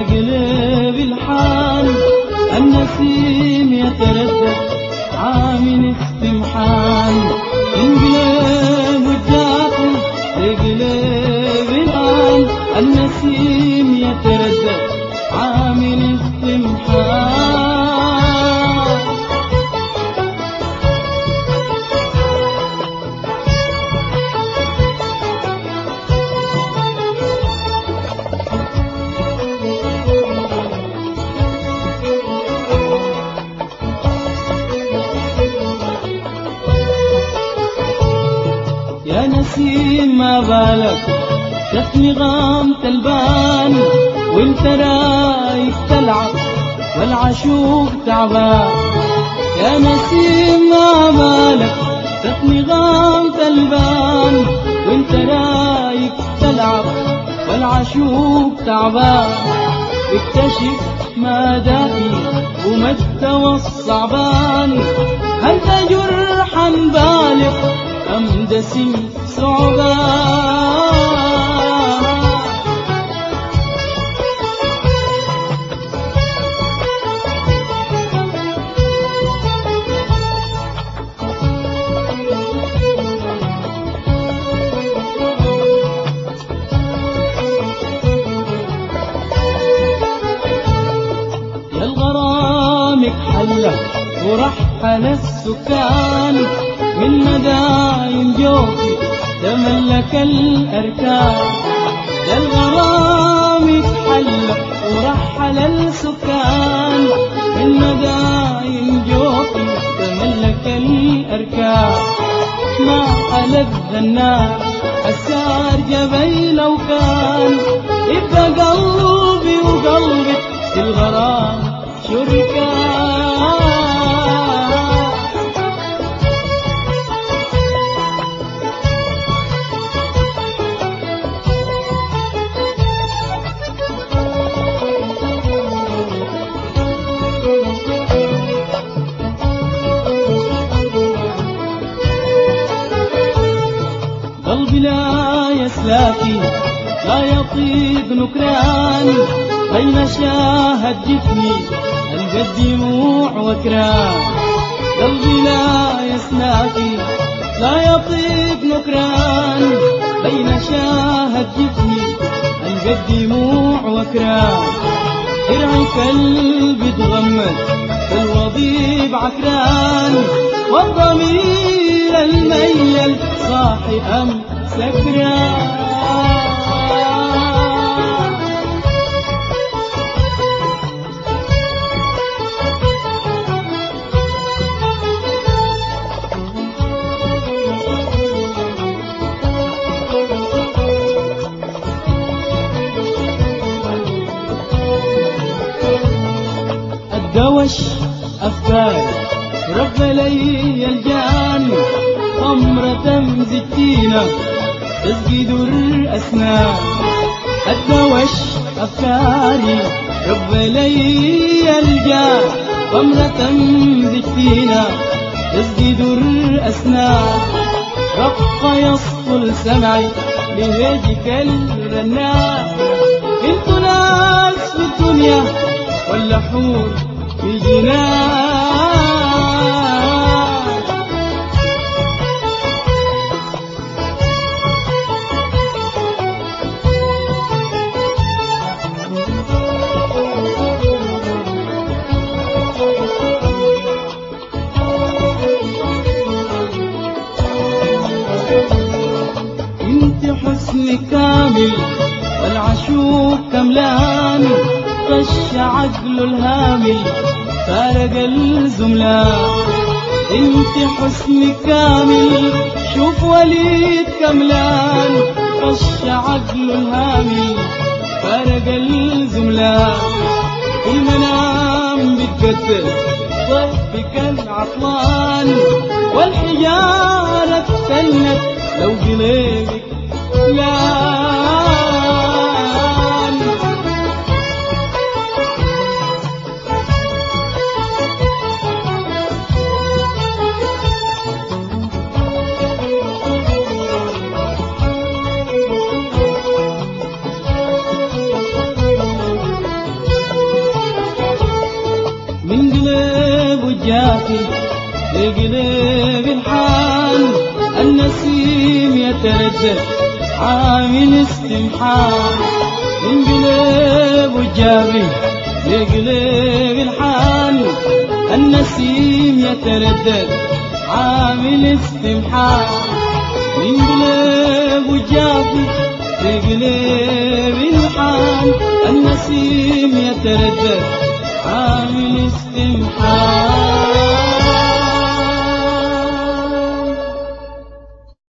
sevgilim. نسيم ما بالك. شفني غام تلبان وانت رايح تلعب والعشوق تعبان. يا نسيم ما بالك شفني غام تلبان وانت رايح تلعب والعشوق تعبان. اكتشف ما دافي ومستوى الصعبان هل ده بالغ أم دسم صعبان يا الغرامك حلة ورحل السكان من مداين جوفي تملك الأركان. يا الغرامك حلة ورحل السكان. من مداين جوفي تملك الأركان. ما ألذ الناس السار جبي لو كان. يبقى قلبي وقلبك الغرام شركان. لا يسلاكي لا يطيب نكران. بين شاهد جفني ألقى الدموع وكران. قلبي لا يسلاكي لا يطيب نكران. بين شاهد جفني ألقى الدموع وكران. درعي قلبي تغمد الوضيب عكران. والضمير الميل صاحي أم الدوش أفكار رب لي الجان أمرة زكينة تسقي در أسنان الدوش أفكاري. رب لي الجان أمرة زكينة تسقي در أسنان رق يسطل سمعي لهجك الرنان انت ناس في الدنيا ولا حور في جنان حسن كامل والعشوق كملان غش عقله الهامل فارق الزملان انت حسن كامل شوف وليد كملان غش عقله الهامل فارق الزملان المنام بتقدر طيبك العطلان والحجارة تسند لو قلبك وجافي لقلب الحان النسيم يتردد عامل استمحال من قلب وجافي لقلب الحان النسيم يتردد عامل استمحال من قلب وجافي لقلب الحان النسيم يتردد عامل استمحال